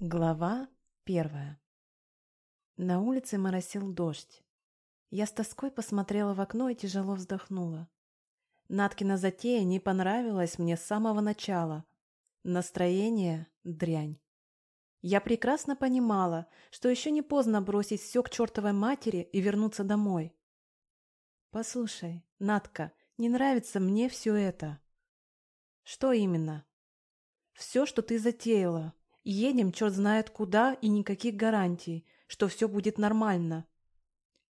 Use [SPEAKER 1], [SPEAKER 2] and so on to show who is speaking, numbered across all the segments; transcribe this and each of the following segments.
[SPEAKER 1] Глава первая На улице моросил дождь. Я с тоской посмотрела в окно и тяжело вздохнула. Наткина затея не понравилась мне с самого начала. Настроение – дрянь. Я прекрасно понимала, что еще не поздно бросить все к чертовой матери и вернуться домой. «Послушай, Натка, не нравится мне все это». «Что именно?» «Все, что ты затеяла, Едем черт знает куда и никаких гарантий, что все будет нормально.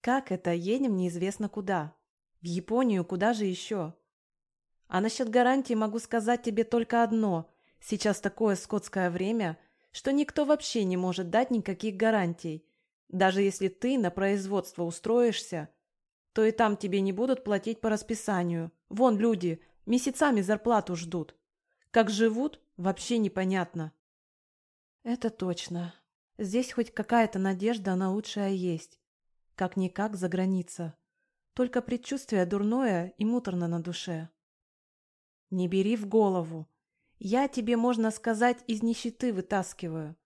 [SPEAKER 1] Как это едем неизвестно куда? В Японию куда же еще? А насчет гарантий могу сказать тебе только одно. Сейчас такое скотское время, что никто вообще не может дать никаких гарантий. Даже если ты на производство устроишься, то и там тебе не будут платить по расписанию. Вон люди месяцами зарплату ждут. Как живут, вообще непонятно. Это точно. Здесь хоть какая-то надежда на лучшее есть. Как-никак за граница. Только предчувствие дурное и муторно на душе. Не бери в голову. Я тебе, можно сказать, из нищеты вытаскиваю.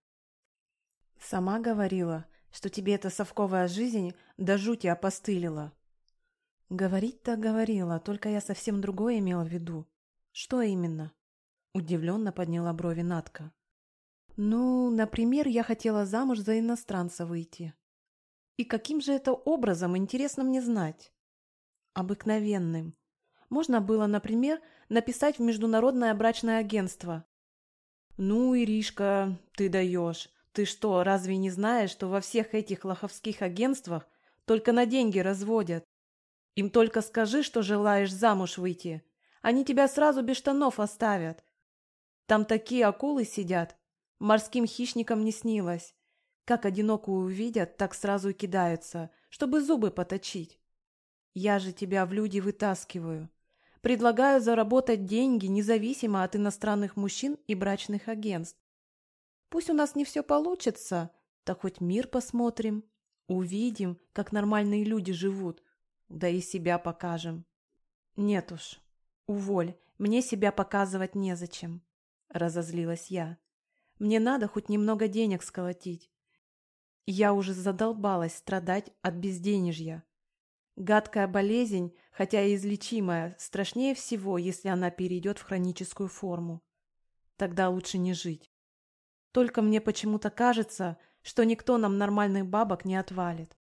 [SPEAKER 1] Сама говорила, что тебе эта совковая жизнь до жути опостылила. Говорить-то говорила, только я совсем другое имела в виду. Что именно? Удивленно подняла брови Натка. Ну, например, я хотела замуж за иностранца выйти. И каким же это образом, интересно мне знать? Обыкновенным. Можно было, например, написать в Международное брачное агентство. Ну, Иришка, ты даешь. Ты что, разве не знаешь, что во всех этих лоховских агентствах только на деньги разводят? Им только скажи, что желаешь замуж выйти. Они тебя сразу без штанов оставят. Там такие акулы сидят, Морским хищникам не снилось. Как одинокую увидят, так сразу и кидаются, чтобы зубы поточить. Я же тебя в люди вытаскиваю. Предлагаю заработать деньги независимо от иностранных мужчин и брачных агентств. Пусть у нас не все получится, так хоть мир посмотрим. Увидим, как нормальные люди живут, да и себя покажем. Нет уж, уволь, мне себя показывать незачем, разозлилась я. Мне надо хоть немного денег сколотить. Я уже задолбалась страдать от безденежья. Гадкая болезнь, хотя и излечимая, страшнее всего, если она перейдет в хроническую форму. Тогда лучше не жить. Только мне почему-то кажется, что никто нам нормальных бабок не отвалит.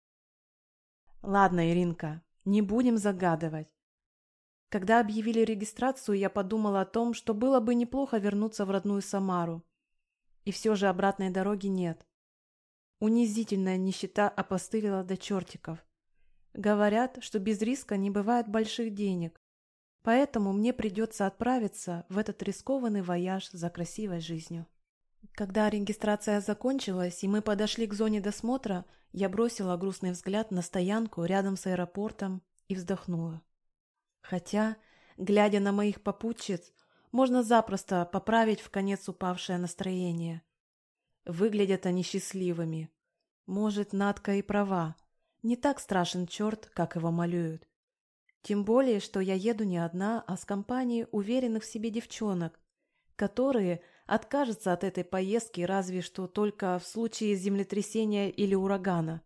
[SPEAKER 1] Ладно, Иринка, не будем загадывать. Когда объявили регистрацию, я подумала о том, что было бы неплохо вернуться в родную Самару. И все же обратной дороги нет. Унизительная нищета опостылила до чертиков. Говорят, что без риска не бывает больших денег. Поэтому мне придется отправиться в этот рискованный вояж за красивой жизнью. Когда регистрация закончилась и мы подошли к зоне досмотра, я бросила грустный взгляд на стоянку рядом с аэропортом и вздохнула. Хотя, глядя на моих попутчиц, можно запросто поправить в конец упавшее настроение. Выглядят они счастливыми. Может, Надка и права. Не так страшен черт, как его малюют. Тем более, что я еду не одна, а с компанией уверенных в себе девчонок, которые откажутся от этой поездки разве что только в случае землетрясения или урагана.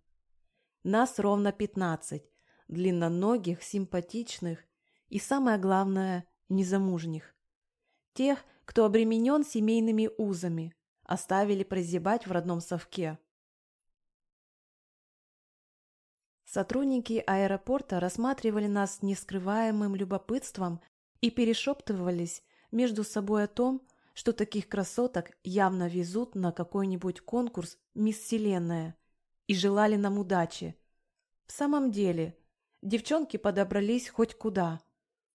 [SPEAKER 1] Нас ровно пятнадцать, длинноногих, симпатичных и, самое главное, незамужних. Тех, кто обременен семейными узами, оставили прозябать в родном совке. Сотрудники аэропорта рассматривали нас с нескрываемым любопытством и перешептывались между собой о том, что таких красоток явно везут на какой-нибудь конкурс «Мисс Вселенная» и желали нам удачи. В самом деле, девчонки подобрались хоть куда –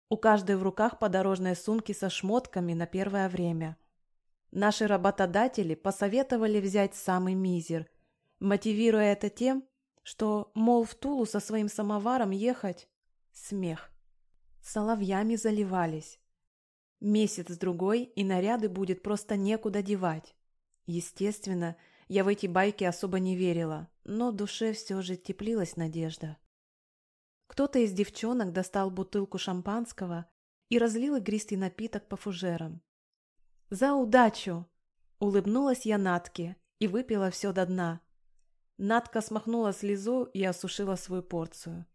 [SPEAKER 1] у каждой в руках подорожные сумки со шмотками на первое время. Наши работодатели посоветовали взять самый мизер, мотивируя это тем, что, мол, в Тулу со своим самоваром ехать – смех. Соловьями заливались. Месяц-другой, и наряды будет просто некуда девать. Естественно, я в эти байки особо не верила, но душе все же теплилась надежда. Кто-то из девчонок достал бутылку шампанского и разлил игристый напиток по фужерам. «За удачу!» – улыбнулась я Натке и выпила все до дна. Надка смахнула слезу и осушила свою порцию.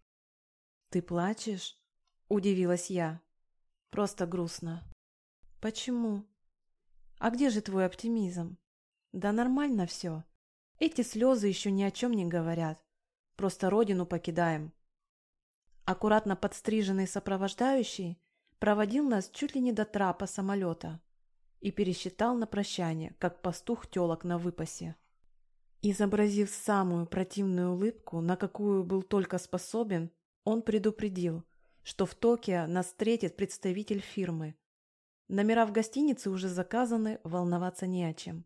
[SPEAKER 1] «Ты плачешь?» – удивилась я. «Просто грустно». «Почему?» «А где же твой оптимизм?» «Да нормально все. Эти слезы еще ни о чем не говорят. Просто родину покидаем». Аккуратно подстриженный сопровождающий проводил нас чуть ли не до трапа самолета и пересчитал на прощание, как пастух телок на выпасе. Изобразив самую противную улыбку, на какую был только способен, он предупредил, что в Токио нас встретит представитель фирмы. Номера в гостинице уже заказаны, волноваться не о чем.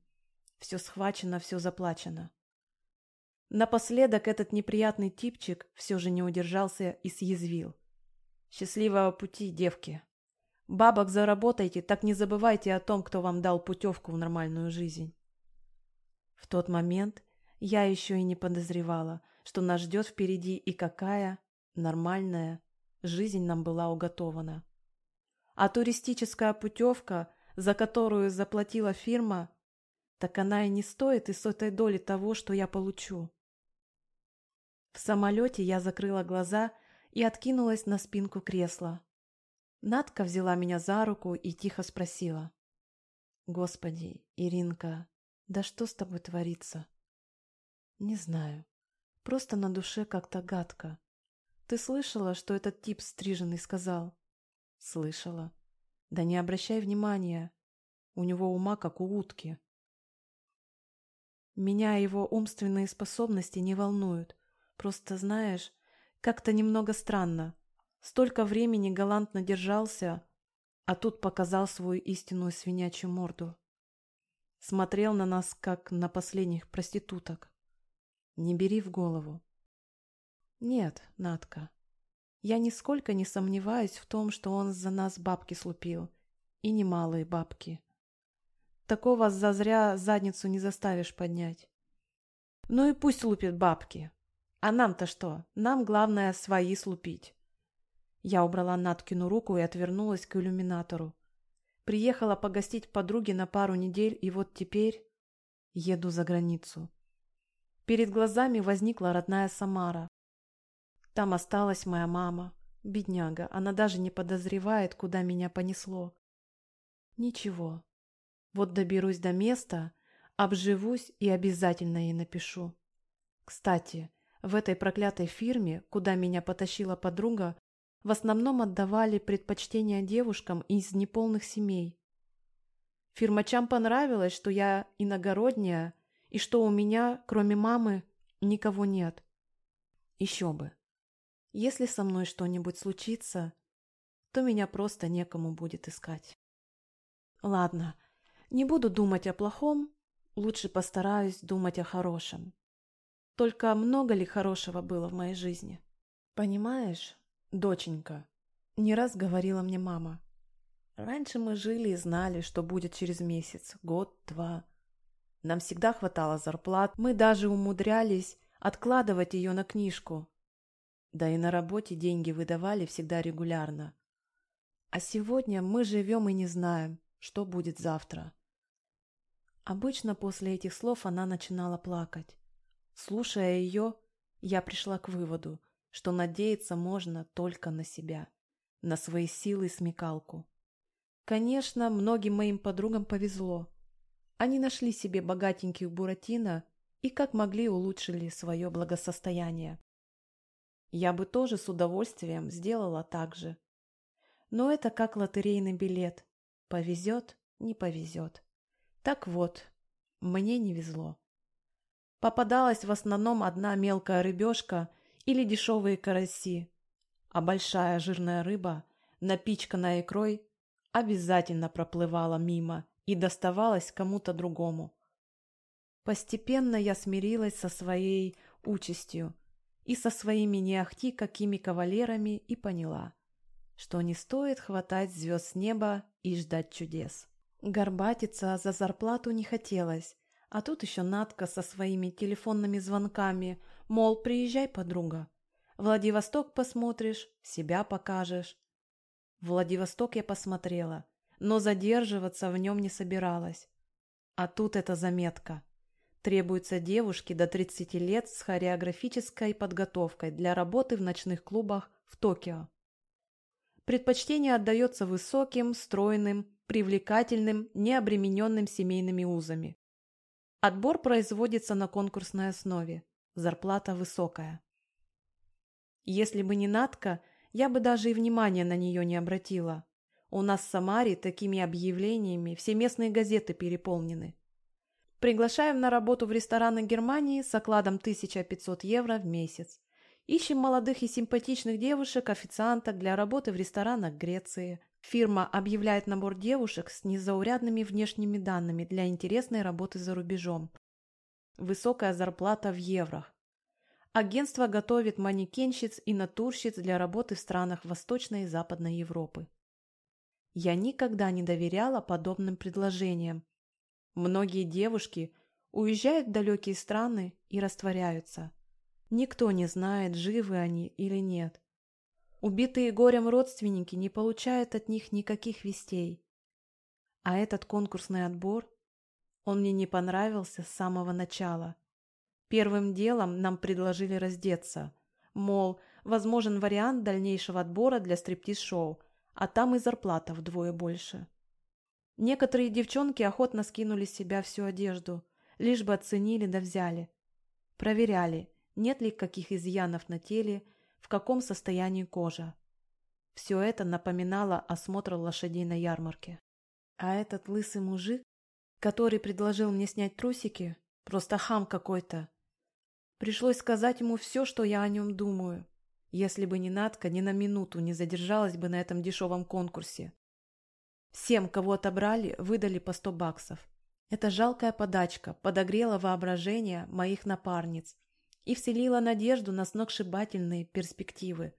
[SPEAKER 1] Все схвачено, все заплачено. Напоследок этот неприятный типчик все же не удержался и съязвил. «Счастливого пути, девки! Бабок заработайте, так не забывайте о том, кто вам дал путевку в нормальную жизнь». В тот момент я еще и не подозревала, что нас ждет впереди и какая нормальная жизнь нам была уготована. А туристическая путевка, за которую заплатила фирма, так она и не стоит и сотой доли того, что я получу. В самолете я закрыла глаза и откинулась на спинку кресла. Надка взяла меня за руку и тихо спросила. «Господи, Иринка, да что с тобой творится?» «Не знаю. Просто на душе как-то гадко. Ты слышала, что этот тип стриженный сказал?» «Слышала. Да не обращай внимания. У него ума как у утки». Меня его умственные способности не волнуют. Просто, знаешь, как-то немного странно. Столько времени галантно держался, а тут показал свою истинную свинячью морду. Смотрел на нас, как на последних проституток. Не бери в голову. Нет, Натка, я нисколько не сомневаюсь в том, что он за нас бабки слупил. И немалые бабки. Такого зазря задницу не заставишь поднять. Ну и пусть лупит бабки. А нам-то что? Нам главное свои слупить. Я убрала Наткину руку и отвернулась к иллюминатору. Приехала погостить подруге на пару недель, и вот теперь еду за границу. Перед глазами возникла родная Самара. Там осталась моя мама. Бедняга, она даже не подозревает, куда меня понесло. Ничего. Вот доберусь до места, обживусь и обязательно ей напишу. Кстати, в этой проклятой фирме, куда меня потащила подруга, в основном отдавали предпочтение девушкам из неполных семей. Фирмачам понравилось, что я иногородняя и что у меня, кроме мамы, никого нет. Еще бы. Если со мной что-нибудь случится, то меня просто некому будет искать. Ладно, не буду думать о плохом, лучше постараюсь думать о хорошем. Только много ли хорошего было в моей жизни? Понимаешь, доченька, не раз говорила мне мама. Раньше мы жили и знали, что будет через месяц, год, два. Нам всегда хватало зарплат, мы даже умудрялись откладывать ее на книжку. Да и на работе деньги выдавали всегда регулярно. А сегодня мы живем и не знаем, что будет завтра. Обычно после этих слов она начинала плакать. Слушая ее, я пришла к выводу, что надеяться можно только на себя, на свои силы и смекалку. Конечно, многим моим подругам повезло. Они нашли себе богатеньких буратино и как могли улучшили свое благосостояние. Я бы тоже с удовольствием сделала так же. Но это как лотерейный билет. Повезет, не повезет. Так вот, мне не везло. Попадалась в основном одна мелкая рыбешка или дешевые караси, а большая жирная рыба, напичканная икрой, обязательно проплывала мимо и доставалась кому-то другому. Постепенно я смирилась со своей участью и со своими не какими кавалерами и поняла, что не стоит хватать звезд с неба и ждать чудес. Горбатиться за зарплату не хотелось, а тут еще Надка со своими телефонными звонками, мол, приезжай, подруга. Владивосток посмотришь, себя покажешь. Владивосток я посмотрела, но задерживаться в нем не собиралась. А тут эта заметка. Требуются девушки до 30 лет с хореографической подготовкой для работы в ночных клубах в Токио. Предпочтение отдается высоким, стройным, привлекательным, необремененным семейными узами. Отбор производится на конкурсной основе. Зарплата высокая. Если бы не Натка, я бы даже и внимания на нее не обратила. У нас в Самаре такими объявлениями все местные газеты переполнены. Приглашаем на работу в рестораны Германии с окладом 1500 евро в месяц. Ищем молодых и симпатичных девушек-официанток для работы в ресторанах Греции. Фирма объявляет набор девушек с незаурядными внешними данными для интересной работы за рубежом. Высокая зарплата в евро. Агентство готовит манекенщиц и натурщиц для работы в странах Восточной и Западной Европы. Я никогда не доверяла подобным предложениям. Многие девушки уезжают в далекие страны и растворяются. Никто не знает, живы они или нет. Убитые горем родственники не получают от них никаких вестей. А этот конкурсный отбор, он мне не понравился с самого начала. Первым делом нам предложили раздеться. Мол, возможен вариант дальнейшего отбора для стриптиз-шоу, а там и зарплата вдвое больше. Некоторые девчонки охотно скинули с себя всю одежду, лишь бы оценили да взяли. Проверяли, нет ли каких изъянов на теле, в каком состоянии кожа. Все это напоминало осмотр лошадей на ярмарке. А этот лысый мужик, который предложил мне снять трусики, просто хам какой-то. Пришлось сказать ему все, что я о нем думаю. Если бы не Надка, ни на минуту не задержалась бы на этом дешевом конкурсе. Всем, кого отобрали, выдали по сто баксов. Эта жалкая подачка подогрела воображение моих напарниц, и вселила надежду на сногсшибательные перспективы.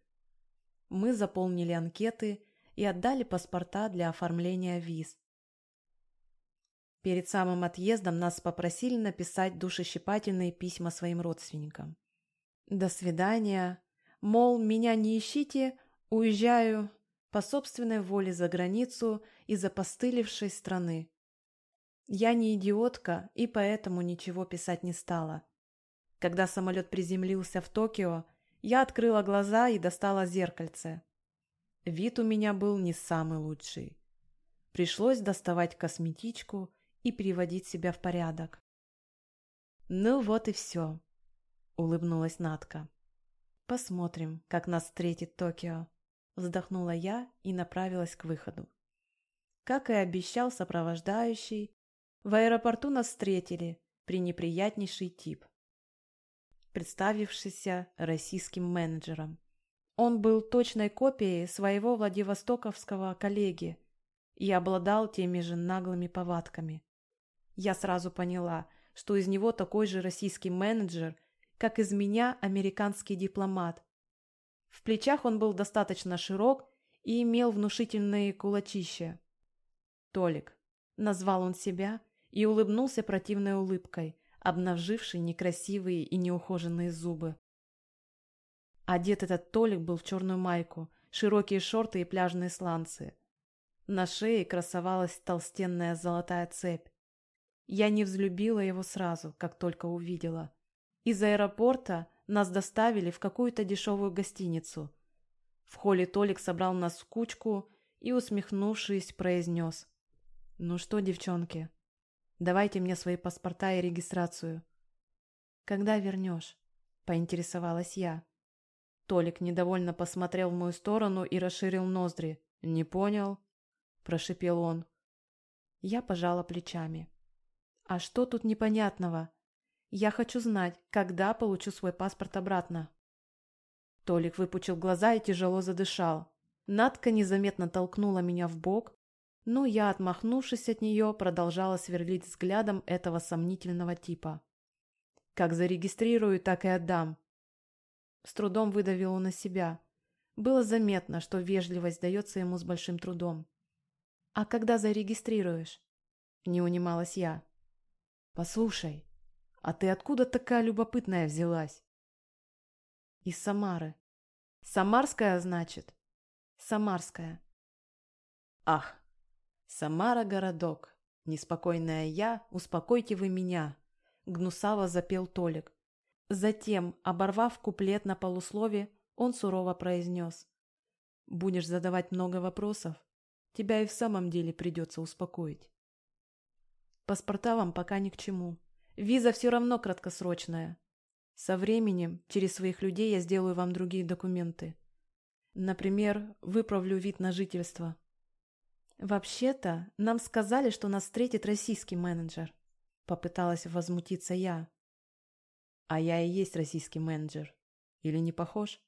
[SPEAKER 1] Мы заполнили анкеты и отдали паспорта для оформления виз. Перед самым отъездом нас попросили написать душещипательные письма своим родственникам. До свидания. Мол, меня не ищите, уезжаю по собственной воле за границу из опостылевшей страны. Я не идиотка и поэтому ничего писать не стала. Когда самолет приземлился в Токио, я открыла глаза и достала зеркальце. Вид у меня был не самый лучший. Пришлось доставать косметичку и приводить себя в порядок. «Ну вот и все», — улыбнулась Натка. «Посмотрим, как нас встретит Токио», — вздохнула я и направилась к выходу. Как и обещал сопровождающий, в аэропорту нас встретили пренеприятнейший тип представившийся российским менеджером. Он был точной копией своего владивостоковского коллеги и обладал теми же наглыми повадками. Я сразу поняла, что из него такой же российский менеджер, как из меня американский дипломат. В плечах он был достаточно широк и имел внушительные кулачища. «Толик», — назвал он себя и улыбнулся противной улыбкой, обнаживший некрасивые и неухоженные зубы. Одет этот Толик был в черную майку, широкие шорты и пляжные сланцы. На шее красовалась толстенная золотая цепь. Я не взлюбила его сразу, как только увидела. Из аэропорта нас доставили в какую-то дешевую гостиницу. В холле Толик собрал нас в кучку и, усмехнувшись, произнес. «Ну что, девчонки, Давайте мне свои паспорта и регистрацию. Когда вернешь? Поинтересовалась я. Толик недовольно посмотрел в мою сторону и расширил ноздри. Не понял? Прошипел он. Я пожала плечами. А что тут непонятного? Я хочу знать, когда получу свой паспорт обратно. Толик выпучил глаза и тяжело задышал. Надка незаметно толкнула меня в бок, но я, отмахнувшись от нее, продолжала сверлить взглядом этого сомнительного типа. Как зарегистрирую, так и отдам. С трудом выдавил он на себя. Было заметно, что вежливость дается ему с большим трудом. «А когда зарегистрируешь?» Не унималась я. «Послушай, а ты откуда такая любопытная взялась?» «Из Самары». «Самарская, значит?» «Самарская». «Ах, Самара городок. Неспокойная я, успокойте вы меня. гнусаво запел Толик. Затем, оборвав куплет на полуслове, он сурово произнес. «Будешь задавать много вопросов, тебя и в самом деле придется успокоить. Паспорта вам пока ни к чему. Виза все равно краткосрочная. Со временем, через своих людей я сделаю вам другие документы. Например, выправлю вид на жительство. Вообще-то, нам сказали, что нас встретит российский менеджер. Попыталась возмутиться я. А я и есть российский менеджер. Или не похож?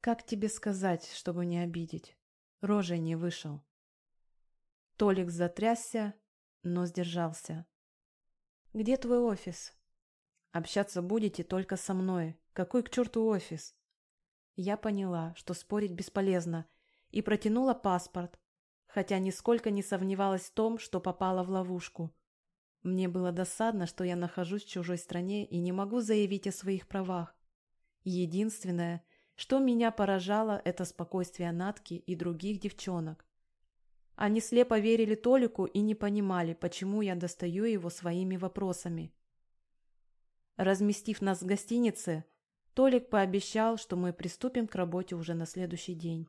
[SPEAKER 1] Как тебе сказать, чтобы не обидеть? Рожей не вышел. Толик затрясся, но сдержался. «Где твой офис?» «Общаться будете только со мной. Какой к черту офис?» Я поняла, что спорить бесполезно, и протянула паспорт, хотя нисколько не сомневалась в том, что попала в ловушку. Мне было досадно, что я нахожусь в чужой стране и не могу заявить о своих правах. Единственное, что меня поражало, это спокойствие Натки и других девчонок. Они слепо верили Толику и не понимали, почему я достаю его своими вопросами. Разместив нас в гостинице, Толик пообещал, что мы приступим к работе уже на следующий день.